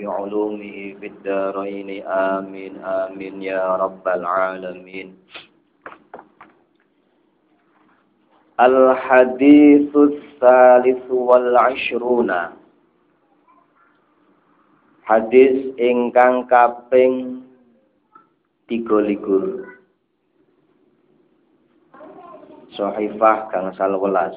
به وبعلومه في الدارين آمين آمين يا رب العالمين الحديث الثالث والعشرون Hadis ingkang kaping 23 Sohifah kang salwelas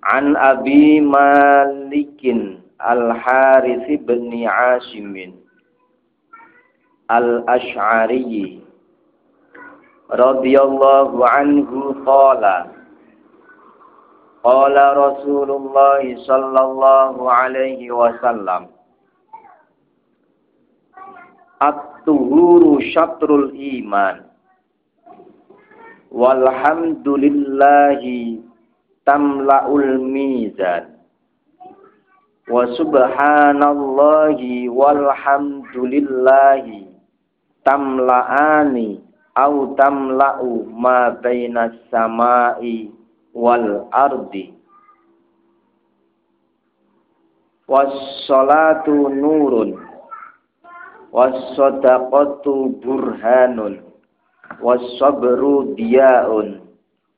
An Abi Malikin Al-Harith bin Asim Al-Ash'ari radhiyallahu anhu qala Qala Rasulullah sallallahu alaihi wasallam At-tuhuru syatrul iman Walhamdulillahi tamla'ul mizan Wa subhanallahi walhamdulillahi tamla'ani au tamla'u ma bainas samai wal ardi. Wassalatu nurun. Wassadaqatu burhanun. Wassabru diyaun.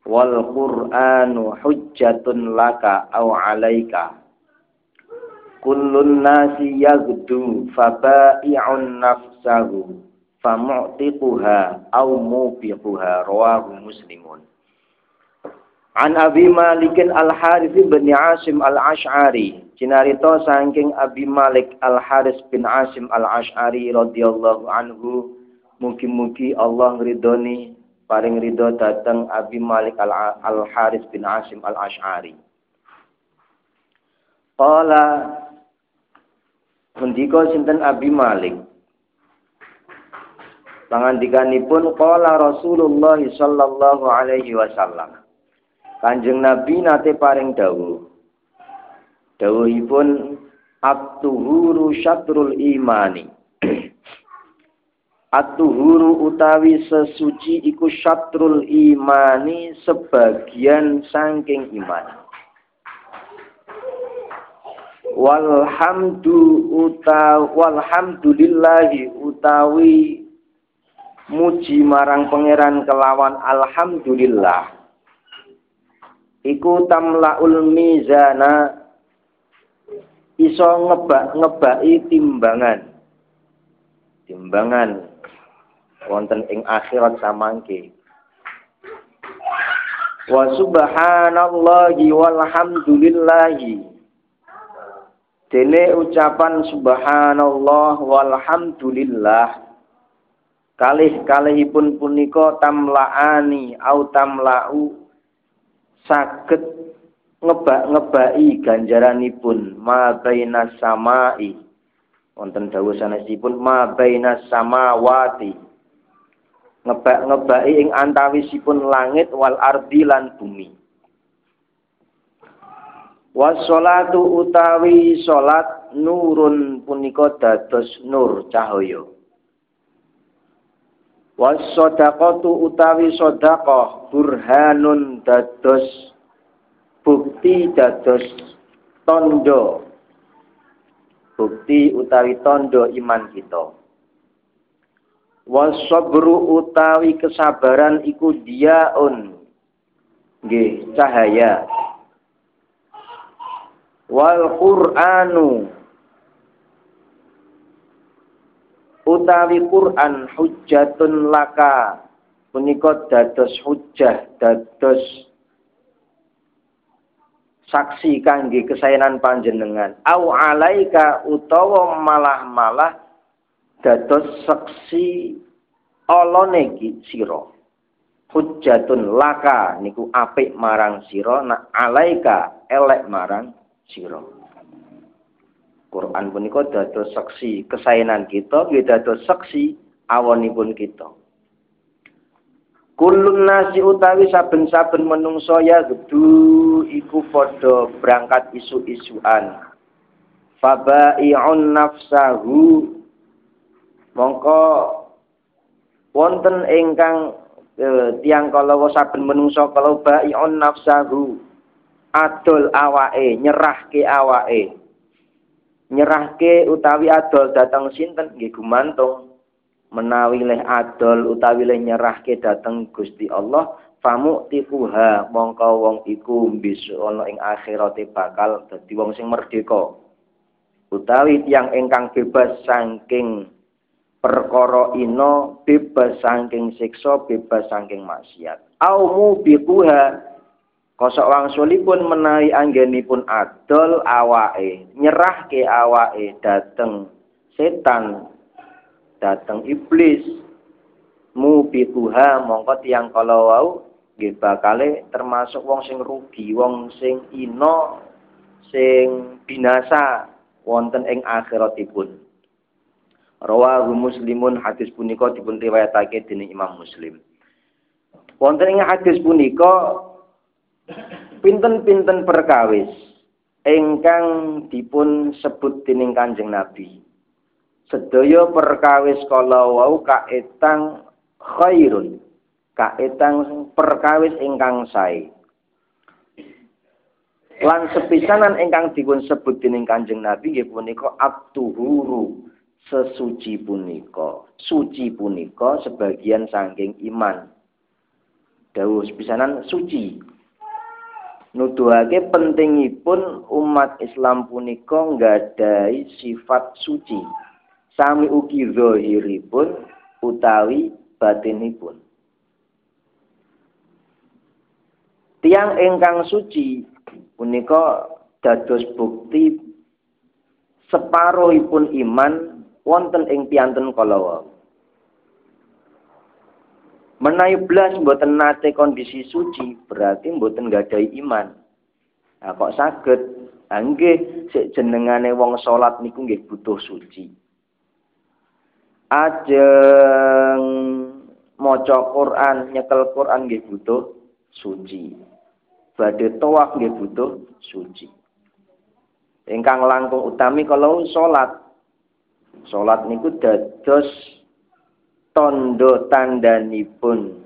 Wal qur'anu hujjatun laka au alaika kullun nasi yagdu faba'i'un nafsahu famu'tiquha au mubiquha rawahu muslimun. An Abi Malikin Al-Harith bin Asim Al-Ash'ari Cinarito saking Abi Malik Al-Haris bin Asim Al-Ash'ari radhiyallahu anhu mugi-mugi Allah ngridoni paring ridho dateng Abi Malik Al-Haris bin Asim Al-Ash'ari. Qala Mendika sinten Abi Malik Pangandikanipun qala Rasulullah sallallahu alaihi wasallam Kanjeng Nabi nate paring dawuh. Dawuhipun at-tuhuru syatrul imani. at-tuhuru utawi sesuci iku syatrul imani sebagian saking iman. Walhamdu uta walhamdulillahi utawi muji marang pangeran kelawan alhamdulillah. Iku tamlaul mizana iso ngebak ngebai timbangan. Timbangan wonten ing akhirat samangke. Wa subhanallahi walhamdulillahi dene ucapan subhanallah walhamdulillah. Kalih kalihipun punika tamlaani au tamlau. Saged ngebak-ngebai ganjaranipun. Ma bainas samai. Wonten dawuh sanesipun ma baina samawati. Ngebak ngebaki ing antawisipun langit wal ardi lan bumi Wassolatu utawi salat nurun punika dados nur cahaya. Wassadaqatu utawi sedekah burhanun dados bukti dados tondo. Bukti utawi tondo iman kita. Wasabru utawi kesabaran iku diaun nggih cahaya wal qur'anu. Utawi Quran hujjatun laka. Punika dados hujjah dados saksi kangge kesayangan panjenengan. Au alaika utawa malah-malah dados saksi olone sira. Hujjatun laka niku apik marang sira. Nak alaika elek marang sira Quran punika dados saksi kesaenan kita, nggih dados saksi awonipun kita. Kulun nasi utawi saben-saben menungso ya gedu iku padha berangkat isu-isuan. Fabai'un nafsahu mongko wonten ingkang e, tiang kalau saben menungso kalau bai'un nafsahu adol awake nyerahke awake. Nyerahke utawi adol datang sinten? Nggih gumantung. Menawi leh adol utawi leh nyerahke datang Gusti Allah famu tifuha mongko wong iku bisa ana ing akhirate bakal dadi wong sing merdeka. Utawi tiang ingkang bebas saking perkara ino bebas saking siksa bebas saking maksiat. Au mubiquha Kosok wangsulipun menawi anggenipun adol awake, nyerahke awake dateng setan, dateng iblis. Mubituha mongko tiang kalau wau nggih bakale termasuk wong sing rugi, wong sing ino, sing binasa wonten ing akhiratipun. Rawahu Muslimun hadis punika dipun riwayatake dening Imam Muslim. Wonten ing hadis punika pinten-pinten perkawis ingkang dipun sebut dening Kanjeng Nabi. Sedaya perkawis kala wau kaetang khairun. Kaetang perkawis ingkang sae. Lan sepisanan ingkang dipun sebut dening Kanjeng Nabi nggih punika at-tuhuru, sesuci punika. Suci punika sebagian saking iman. Dawuh sepisanan suci nuduhake pentingipun umat Islam punika nggadhahi sifat suci. Sami ugi zahiripun utawi batinipun. Tiang ingkang suci punika dados bukti separohipun iman wonten ing pianten kala Menawi blas mboten nate kondisi suci, berarti mboten gadai iman. Nah, kok saged? Ah, nggih, sik wong salat niku nggih butuh suci. Ajeng maca Quran, nyekel Quran nggih butuh suci. Badhe tawaf nggih butuh suci. Ingkang langkung utami kalau salat. Salat niku dados tondo tandanipun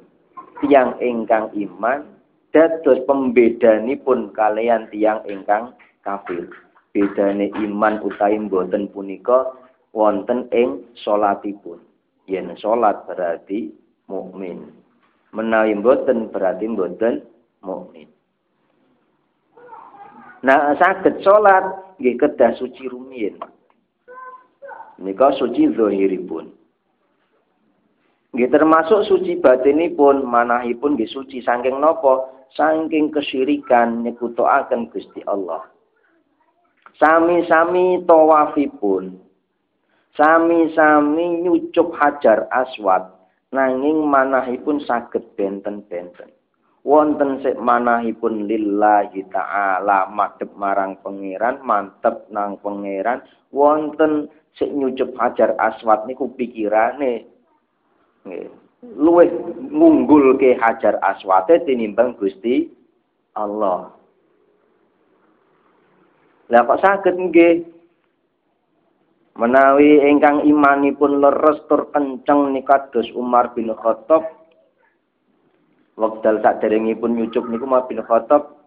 tiang ingkang iman dados pembedanipun kalian tiang ingkang kafir bedane iman utawi mboten punika wonten ing salatipun yen salat berarti mukmin menawi mboten berarti mboten mukmin Nah, saged salat nggih kedah suci rumiyin. Nika suci zahiripun. Nggih termasuk suci batinipun manahipun nggih suci saking napa? Saking kesyirikan nyekutokaken Gusti Allah. Sami-sami tawafipun. Sami-sami nyucup hajar aswad nanging manahipun saged benten-benten. wonten sik manahipun lillahi taala madhep marang pangeran mantep nang pangeran wonten sik nyucup hajar aswad niku pikirane luwih ngunggulke hajar aswate tinimbang Gusti Allah. Lah kok saged menawi ingkang imanipun leres tur kenceng nikados Umar bin Khattab wekdal saderengipun nyucup niku Umar bin Khattab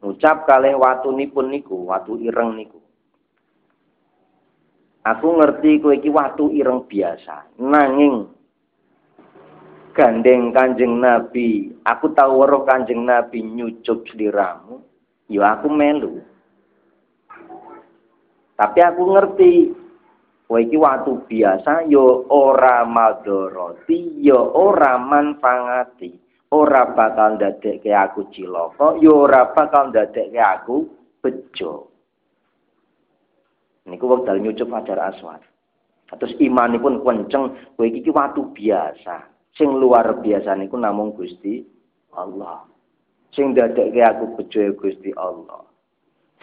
ngucap kalih watunipun niku watu ireng niku. Aku ngerti kowe iki watu ireng biasa nanging gandeng Kanjeng Nabi, aku tahu weruh Kanjeng Nabi nyucup sliramu, ya aku melu. Tapi aku ngerti kowe iki watu biasa ya ora madoroti, ya ora manfaati. Ora bakal ndadekke aku cilaka, ya ora bakal ndadekke aku bejo. Niku wekdal nyucup Hajar Aswad. Terus imanipun kenceng, kowe iki watu biasa. Sing luar biasa niku namung Gusti Allah. Sing ndadekke aku bejo ya Gusti Allah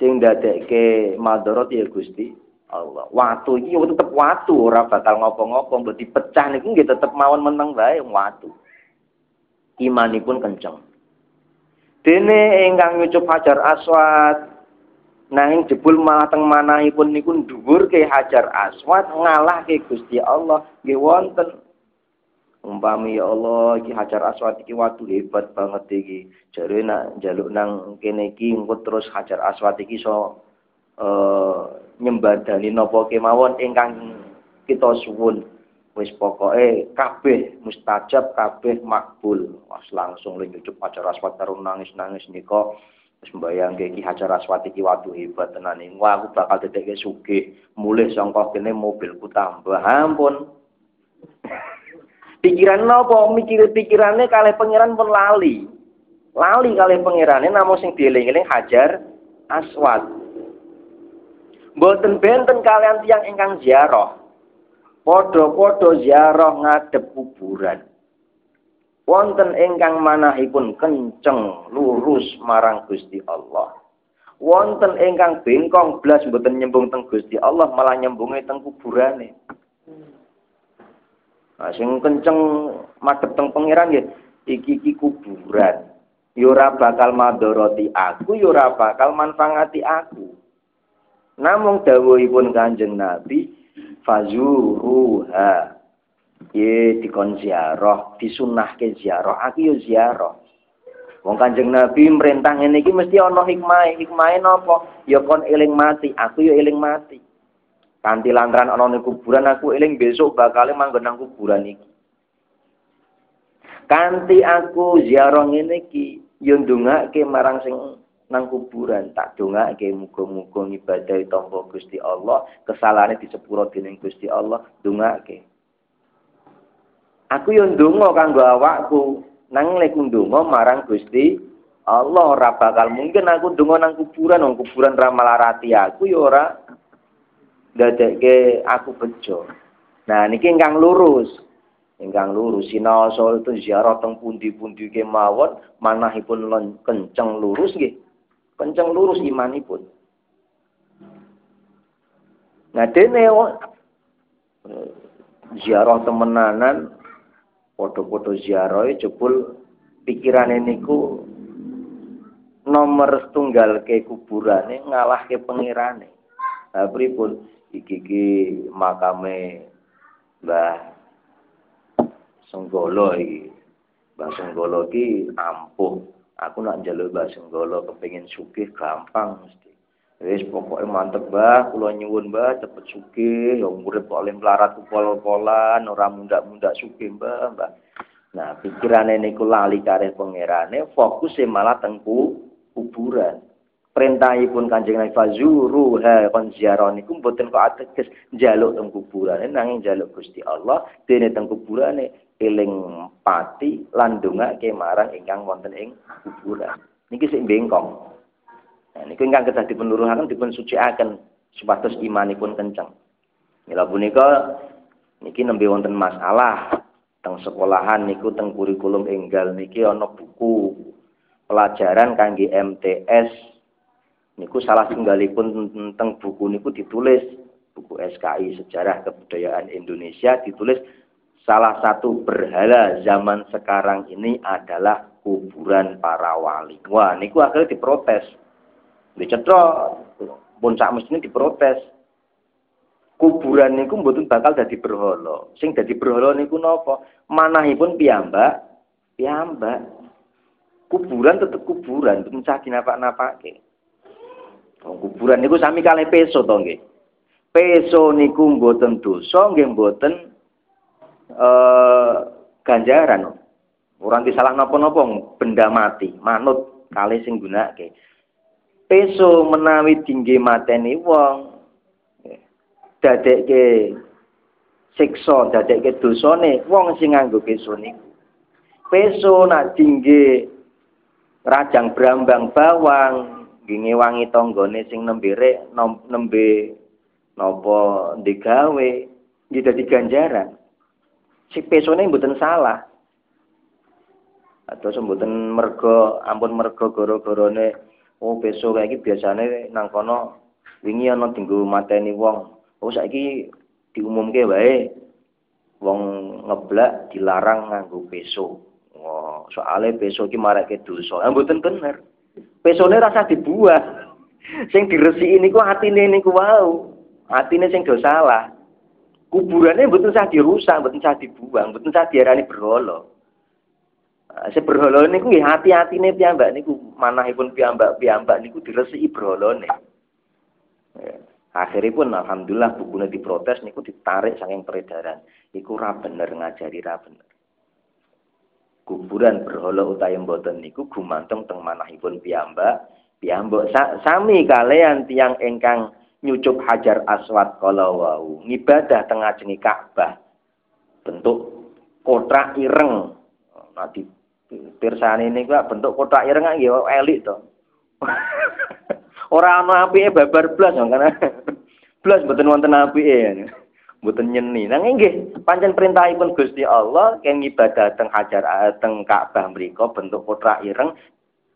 sing ndadekke madharat ya Gusti Allah. Watu iki yo tetep watu, ora bakal ngopo-ngopo, mbok dipecah niku nggih tetep mawon meneng wae watu. Imanipun kenceng. Dene ingkang nyucup Hajar Aswad nanging jebul malah teng manahipun niku dhuwur ke Hajar Aswad ngalahke Gusti Allah nggih wonten umpami ya Allah iki Hajar Aswad iki watu hebat banget iki. Jare nak njaluk nang kene iki engko terus Hajar Aswad iki iso uh, nyembadani napa kemawon ingkang kita suwun. Wis pokoke kabeh mustajab kabeh makbul. Was langsung le nyucup Hajar Aswad karo nangis-nangis nika. Wis mbayang iki Hajar Aswad iki watu hebat tenan. Aku bakal dedekke sugih. Mulih sangka kene mobilku tambah. Ampun Pikiran napa mikir pikirannya kali pangeran pun lali. Lali kali pangerannya namun sing dieling-eling Hajar Aswad. Mboten benten kalian tiang ingkang ziarah. Podo-podo ziarah ngadep kuburan. Wonten ingkang manahipun kenceng lurus marang Gusti Allah. Wonten ingkang bengkong blas mboten nyembung teng Gusti Allah malah nyembungi teng kuburane. Nah, sing kenceng madhep teng pangeran nggih, iki iki kuburan. Ya ora bakal madoroti aku, ya ora bakal manfaati aku. Namung dawuhipun Kanjeng Nabi, fazuruha. Ye dikon ziarah, disunahke ziarah, aku yo ziarah. Wong Kanjeng Nabi merintah ngene iki mesti ana hikmah. Hikmahe napa? Ya kon eling mati, aku yo eling mati. Kanti lantaran ana ning kuburan aku eling besok bakal manggon nang kuburan iki. Kanti aku ziarah ngene iki yo ndongake marang sing nang kuburan tak dongake muga-muga ibadah tampa Gusti Allah, kesalahane disepuro dening Gusti Allah, ndongake. Aku yo ndonga kanggo awakku, nang lek ndonga marang Gusti Allah ora bakal mungkin aku ndonga nang kuburan, nang kuburan ra malarati aku yo ora dadekke aku bejo. Nah niki ingkang lurus. Ingkang lurus sinaosa itu ziarah teng pundi-pundi kemawon manahipun kenceng lurus nggih. Kenceng lurus imanipun. Nah dene ziarah temenanan foto-foto ziarah jebul pikirane niku nomor tunggal ke kuburane ngalah ke pengirane. Nah, pripun? Iki iki makame Mbah Senggolo iki. Mbah Senggolo iki ampuh. Aku nak njaluk Mbah Senggolo kepengin sugih gampang mesti. Wis pokoke mantep Mbah, kula nyuwun Mbah cepet sugih, ya urip kok oleh melarat pol-polan, ora mundak-mundak sugih Mbah, Mbah. Nah, pikirane niku lali kareh pangerane, fokus malah tengku kuburan perintahipun Kanjeng Nabi fazuru ha kon ziarah niku mboten kok ateges njaluk teng kuburane. Nanging njaluk Gusti Allah dene teng kuburane eling pati lan ndongake marang ingkang wonten ing kuburan. Niki sik bengkong nah niku ingkang kedah dipun luruhaken dipun sucikaken supados imanipun kenceng. Mila punika niki nembe wonten masalah teng sekolahan niku teng kurikulum enggal niki ana buku pelajaran kangge MTS niku salah tunggalipun teng buku niku ditulis buku SKI Sejarah Kebudayaan Indonesia ditulis salah satu berhala zaman sekarang ini adalah kuburan para wali. Wah, niku akhirnya diprotes. Dicetrok, pun sak diprotes kuburan niku mboten bakal dadi berhala. Sing dadi berhala niku napa? Manahipun piyambak, piyambak. Kuburan tetep kuburan, mboten cah dinapak-napake. Kuburan niku sami kalih peso to nggih. Peso niku mboten dosa, nggih mboten eh ganjaran. Ora disalah napa-napa benda mati, manut kalih sing gunakake. Peso menawi dingge mateni wong dadekke siksa dadekke dosane wong sing nganggo peso niku peso nak dingge rajang brambang bawang ngewangi tanggane sing nembe nembe napa digawe iki dadi ganjaran si pesone mboten salah atau mboten mergo ampun mergo gara-garane oh peso kayak iki biasane nang kono wingi ana dinggo mateni wong oh saiki diumumke wae wong ngeblak dilarang nganggo peso. Oh, soalnya peso iki marake dosa. Mboten bener. Pesone rasa dibuah. Sing diresiki niku atine niku wau. Atine sing do salah. Kuburannya mboten sah dirusak, mboten sah dibuang, mboten sah diarani berhala. Nah, berhala niku nggih hati-atine piyambak niku manahipun piyambak-piyambak niku diresiki berhalane. Ya. Akhirnya pun alhamdulillah bukunya diprotes niku ditarik saking peredaran. Iku ra bener ngajari ra bener. Kuburan berhala utawi mboten niku gumantung teng manahipun piyambak. Piyambak sa sami kalian tiang engkang nyucuk hajar aswad kala wau ngibadah teng ajengi Ka'bah. Bentuk kotak ireng. Di pirsani niku bentuk kotak ireng nggih elik to. Ora ana apike babar blas karena blas mboten wonten apike. Mboten nyeni. Nang nggih, pancen perintahipun Gusti Allah keng ibadah teng Hajar teng Ka'bah mriku bentuk putra ireng.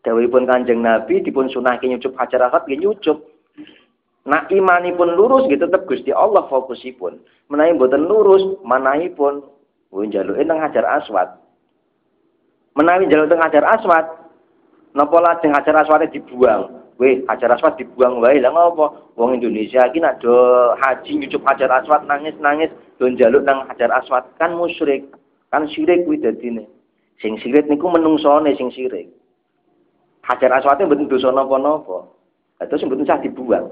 Dawuhipun Kanjeng Nabi dipun sunahke nyucup Hajar Aswad nggih nyucup. Nak imanipun lurus gitu tetep Gusti Allah fokusipun. Menawi mboten lurus, manahipun kuwi njaluke teng Hajar Aswad. Menawi njaluk teng Hajar Aswad, napa lajeng Hajar Aswad dibuang? Weh, Hajar Aswad dibuang wae. Lah ngopo? Wong Indonesia iki nak do haji nyucup Hajar Aswad nangis-nangis do njaluk nang Hajar Aswad kan musyrik. Kan syirik kuwi dadine. Sing sirik niku menungsone sing sirik. Hajar Aswad mboten dosa napa-napa. Terus mboten sah dibuang.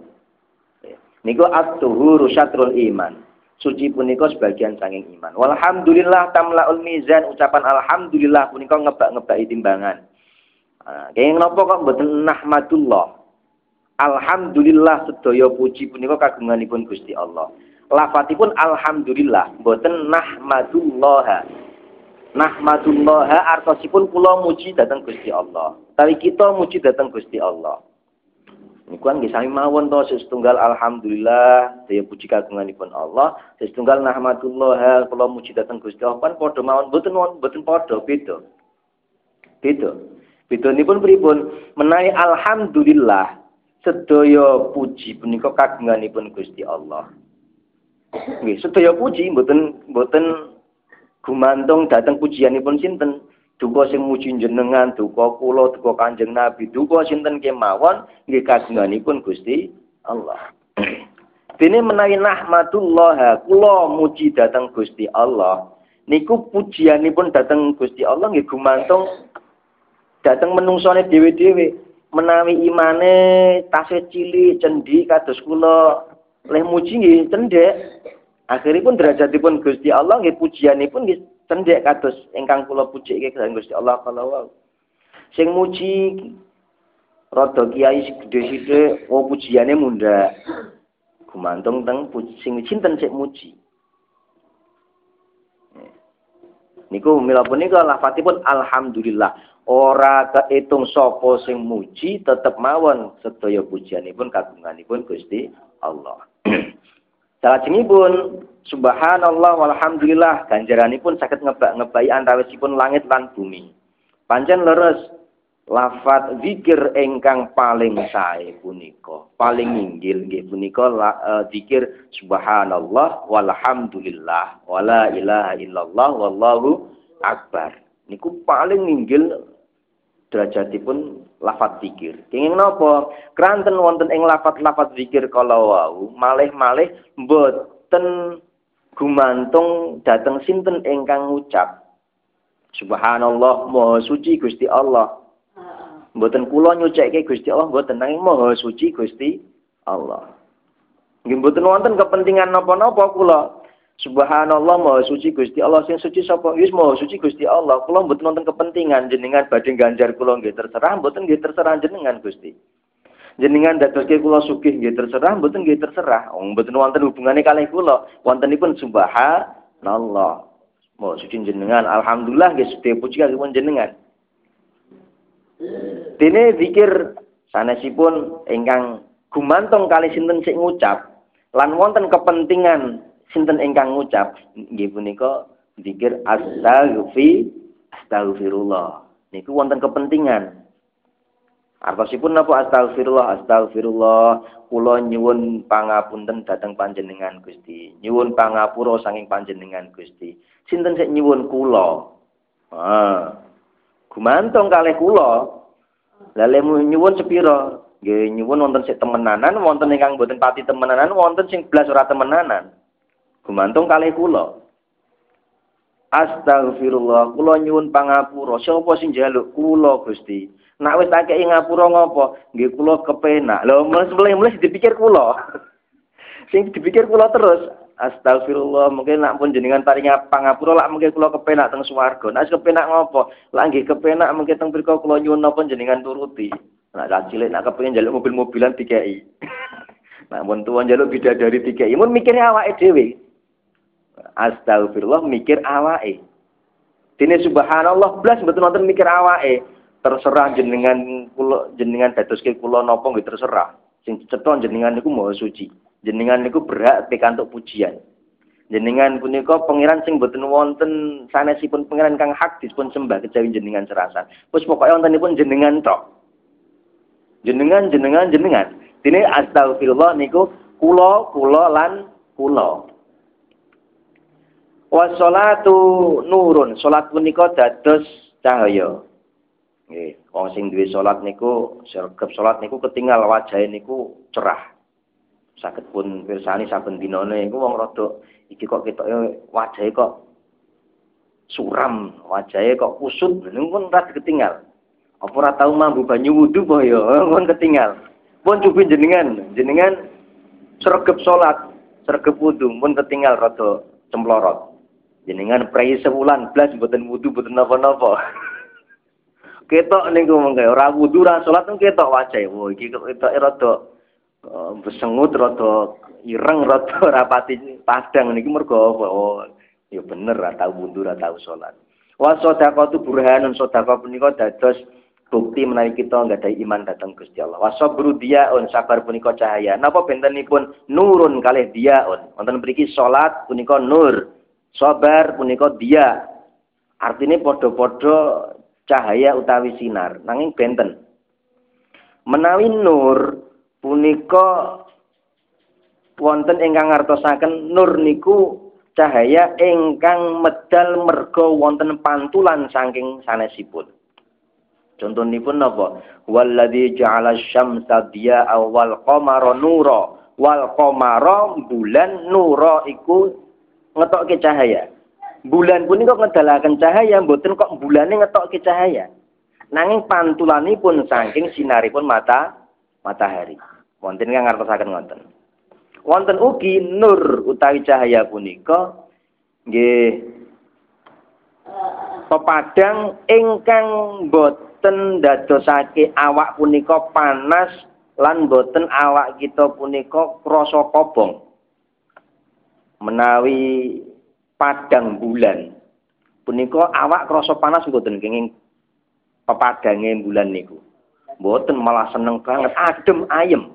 Niku at-tuhuru syatrul iman. Suci punika sebagian saking iman. Walhamdulillah tamlaul mizan ucapan alhamdulillah punika ngebak-ngebaki timbangan. Nah, kenging napa kok mboten nahmatullah. Alhamdulillah sedaya puji punika kagunganipun Gusti Allah. Lafadzipun alhamdulillah mboten nahmadullah. Nahmadullah artosipun kula muji dhateng Gusti Allah. Tapi kita muji dhateng Gusti Allah. Niku kan sami mawon to setunggal alhamdulillah daya puji kagunganipun Allah, setunggal nahmadullah kula muji dhateng Gusti Allah kan padha mawon mboten mboten padha beda. Beda. Bedanipun pripun? Menawi alhamdulillah sedaya puji punika kagunganipun Gusti Allah. Nggih, sedaya puji mboten mboten gumantung dhateng pujianipun sinten. Duka sing muji jenengan, duka kula, duka Kanjeng Nabi, duka sinten kemawon nggih kagunganipun Gusti Allah. Dene menawi nahmatullah kula muji dhateng Gusti Allah. Niku pujianipun dhateng Gusti Allah nggih gumantung dhateng menungsone dhewe-dhewe menawi imane tasih cilik cendi kados kula. Leh muji nggih cendhek. Akhiripun derajatipun Gusti Allah nggih pujianipun nggih cendhek kados ingkang kula pujike kaliyan Gusti Allah kala wau sing muji rada kiai gedhe sithik oh pujiane munda gumantung teng sing sinten sik muji. Niku mila punika lafadzipun alhamdulillah ora kehitung sapa sing muji tetep mawon sedaya pujianipun kagunganipun Gusti Allah. Salajengipun Subhanallah walhamdulillah ganjaranipun saged ngebak-ngebai antawisipun langit lan bumi. Pancen leres lafat zikir engkang paling sae punika, paling inggil nggih punika uh, zikir subhanallah walhamdulillah wala ilaha illallah wallahu akbar. Niku paling inggil derajatipun lafat zikir. Kenging napa? Kranten wonten ing lafat-lafat zikir kala wau malih-malih mboten gumantung dateng sinten ingkang ngucap Subhanallah Maha suci Gusti Allah. Mboten kula nyucekke Gusti Allah mboten nanging Maha suci Gusti Allah. Nggih mboten wonten kepentingan napa-napa kula. Subhanallah Maha suci Gusti Allah. Sing suci sapa? Wis Maha suci Gusti Allah. Kula mboten wonten kepentingan jenengan badhe ganjar kula nggih terserah. Mboten nggih terserah jenengan Gusti. Jenengan dadoske kula sugih nggih terserah. Mboten nggih terserah. Wong mboten wonten hubungane kalih kula. Wontenipun subhanallah. Mau suci jenengan. Alhamdulillah nggih sedaya puji kagem jenengan. Dene zikir sanesipun ingkang gumantung kali sinten sing ngucap lan wonten kepentingan sinten ingkang ngucap nggih punika zikir astaghfi astaghfirullah niku wonten kepentingan Artosipun napa astagfirullah astagfirullah kula nyuwun pangapunten dhateng panjenengan Gusti. Nyuwun pangapura saking panjenengan Gusti. Sinten sik nyuwun kula? Ah. Gumantung kalih kula. Lah nyuwun sepira? Nggih nyuwun wonten sik temenanan, wonten ingkang boten pati temenanan, wonten sing blas ora temenanan. Gumantung kalih kula. Astagfirullah, kula nyuwun pangapura. Sapa sing njaluk kula Gusti? Nak wis tak kei ngapura ngopo? Nggih kula kepenak. Lho mulai-mulai dipikir kula. Sing dipikir kula terus. Astagfirullah, mungkin nak pun jenengan paring pangapura lak mungkin kula kepenak teng swarga. Nak kepenak ngopo? Lak nggih kepenak mungkin teng mriku kula nyuwun napa jenengan turuti. Nak cilik nak kepengin njaluk mobil-mobilan dikei. nak pun tuwa njaluk bidadari dikei. Mun mikire awake dhewe. Astagfirullah mikir awake. Dene subhanallah blas mboten wonten mikir awake terserah jenengan kula jenengan dadoske kula napa nggih terserah. Sing cetha jenengan niku maha suci. Jenengan niku berhak pikantuk pujian. Jenengan punika pangeran sing boten wonten sanesipun pangeran kang hak dipun sembah kejawi jenengan serasan. Wis pokoke wontenipun jenengan tok. Jenengan jenengan jenengan. Dene astagfirullah niku kula kula lan kula. Wassalatu nurun. Salat punika dados cahaya. Nggih, wong sing duwe salat niku sregep salat niku ketinggal wajahe niku cerah. Saged pun pirsani saben dinane iku wong rada iki kok ketoke wajahe kok suram, wajahe kok kusut, niku pun ora ketinggal. Apa ora tau mambu banyu wudu apa ya, pun ketinggal. Pun cukup jenengan, jenengan sregep salat, sregep wudu pun ketinggal rada cemplorot. Jenengan prei sebulan blas mboten wudu mboten napa-napa. ketok niku mengke ora wudu ora salat ketok wajahe. Wah iki ketok rada uh, besengut rada ireng rada rapati padang niki mergo apa? Oh ya bener ora tau wudu ora tau salat. Wa sedekah tu burhanun sedekah punika dados bukti menawi kita nggadahi iman datang Gusti Allah. Wa sabru diaun sabar punika cahaya. Napa bentenipun nurun kalih diaun. Wonten mriki salat punika nur. Sabar punika dia. Artinya podo-podo cahaya utawi sinar nanging benten. Menawi nur punika wonten ingkang ngartosaken nur niku cahaya ingkang medal merga wonten pantulan saking sanesipun. Contonipun napa? Walladzi ja'ala syamsa diya'a wal qamara nura. Wal qamara bulan nura iku ngetokke cahaya. Bulan pun kok ngedalaken cahaya mboten kok bulane ngetokke cahaya. Nanging pantulanipun saking sinaripun mata matahari. Wonten kang ngartosaken ngoten wonten ugi nur utawi cahaya punika nggih pepadang ingkang boten dadosake awak punika panas lan boten awak kita punika krasa kobong menawi padang bulan. Punika awak krasa panas mboten kenging pepadange bulan niku. Mboten malah seneng banget, adem ayem.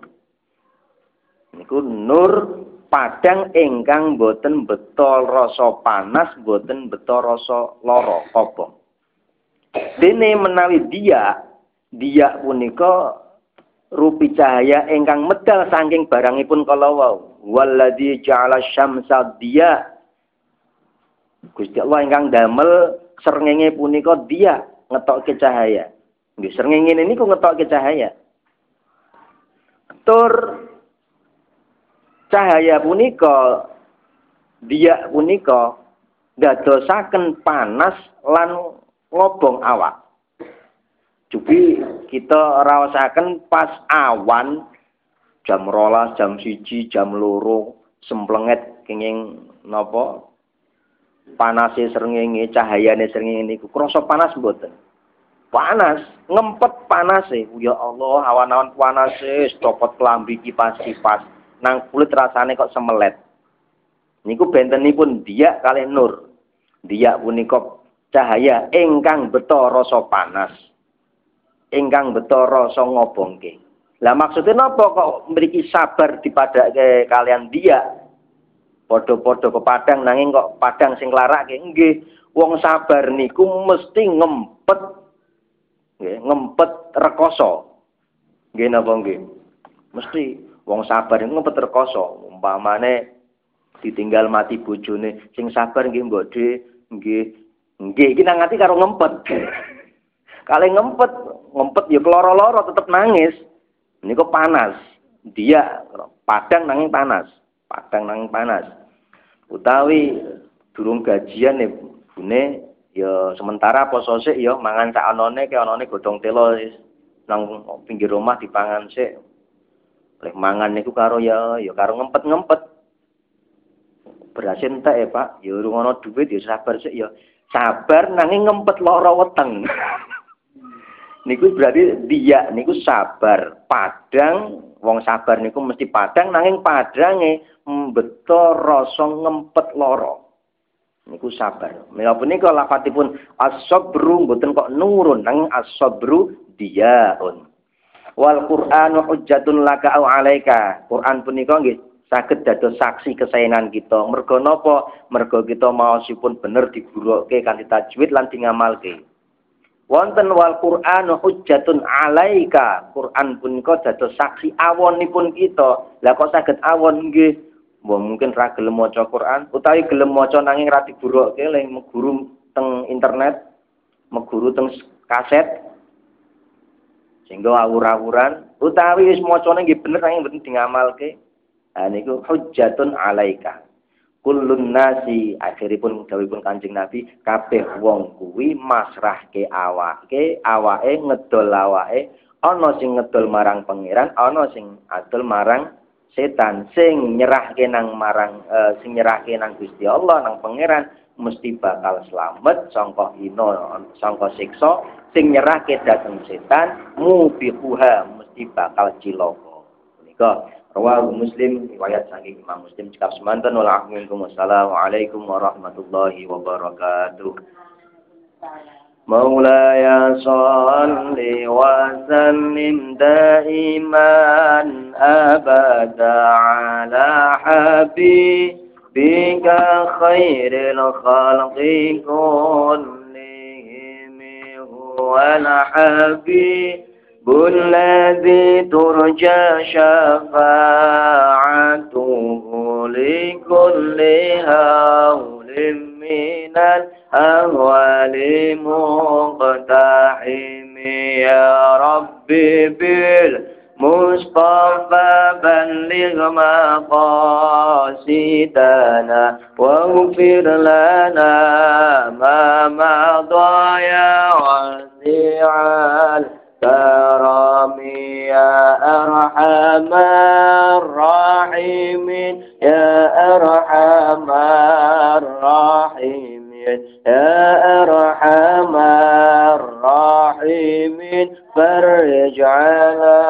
Niku nur padang ingkang boten betul rasa panas boten betul rasa lara apa dene menawi dia dia punika rupi cahaya ingkang medal saking barangipun kala wau walladzi ja'ala syamsa dia Gusti Allah ingkang damel srengenge punika dia ngetokke cahaya. Nggih srengenge niku ngetokke cahaya. Tur cahaya punika dia punika dadosaken panas lan ngobong awak. Jugi kita rawasaken pas awan jam rolas, jam siji, jam loro, semplenget kenging napa panase srengenge cahayane srengenge niku krasa panas mboten panas ngempet panase ya Allah awan-awan panase copot kelambi kipas kipas nang kulit rasane kok semelet. Niku bentenipun dia kali nur. Dia punika cahaya ingkang beto rasa panas. Ingkang beto rasa ngobongke. Lah maksudnya napa kok mriki sabar dipadake kalian dia? Padha-padha kepadang nanging kok padang sing larake nggih. Wong sabar niku mesti ngempet nggih, ngempet rekoso. Nggih napa nggih? Mesti Wong sabar ngempet rekoso, umpamane ditinggal mati bojone, sing sabar nggih Mbok De, nggih. Nggih iki nang karo ngempet. Kale ngempet, ngempet ya keloro-loro tetep nangis. Niku panas. Dia padang nanging panas. Padang nanging panas. Utawi durung gajian nih bune ya sementara poso sik ya mangan sak anone ke anone godhong telo nang pinggir rumah dipangan sik Lek mangan niku karo ya ya karo ngempet-ngempet. Beras entek ya, Pak. Ya urung ana duit ya sabar sik ya. Sabar nanging ngempet lara weteng. niku berarti dia niku sabar. Padang wong sabar niku mesti padang nanging padange mbeto rasa ngempet lara. Niku sabar. Mila punika lafadzipun as-sabru mboten kok nurun nanging as-sabru diaun wal Qur'an hujjatun laka au alaika. Quran punika nggih saged dados saksi kesayangan kita. Mergo napa? Mergo kita maosipun bener diguruke kanthi tajwid lan dingamalke. Wonten wal Qur'an hujjatun alaika. Quran punika dados saksi awonipun kita. Lah kok saged awon nggih? Mungkin ra gelem maca Quran utawi gelem maca nanging ra diguruke le guru teng internet, meguru teng kaset, sehingga awur-awuran utawi wis macane nggih bener nanging mboten dingamalke. Ha niku hujjatun alaika. Kullun nasi. Akhiripun dawuhipun Kanjeng Nabi kabeh wong kuwi masrahke awake, awake ngedol awake, ana sing ngedol marang pangeran, ana sing adol marang setan. Sing nyerahke nang marang uh, sing nyerahke nang Gusti Allah nang pangeran mesti bakal selamat sangka hina sangka siksa. Sing nyerahke dhateng setan mubiquha mesti bakal cilaka. Menika rawahu muslim riwayat saking Imam Muslim cekap semanten wala Assalamualaikum warahmatullahi wabarakatuh مولاي صل وسلم دائما أبدا على حبيبك خير الخلق كلهم والحبيب الذي ترجى شفاعته لكل هول من الأهوال مقتحم. يا ربي بالمصطفى بلغ مقاصدنا واغفر لنا ما مضى يا واسع الكرم يا أرحم الراحمين يا أرحم الراحمين يا أرحم الراحمين فرج على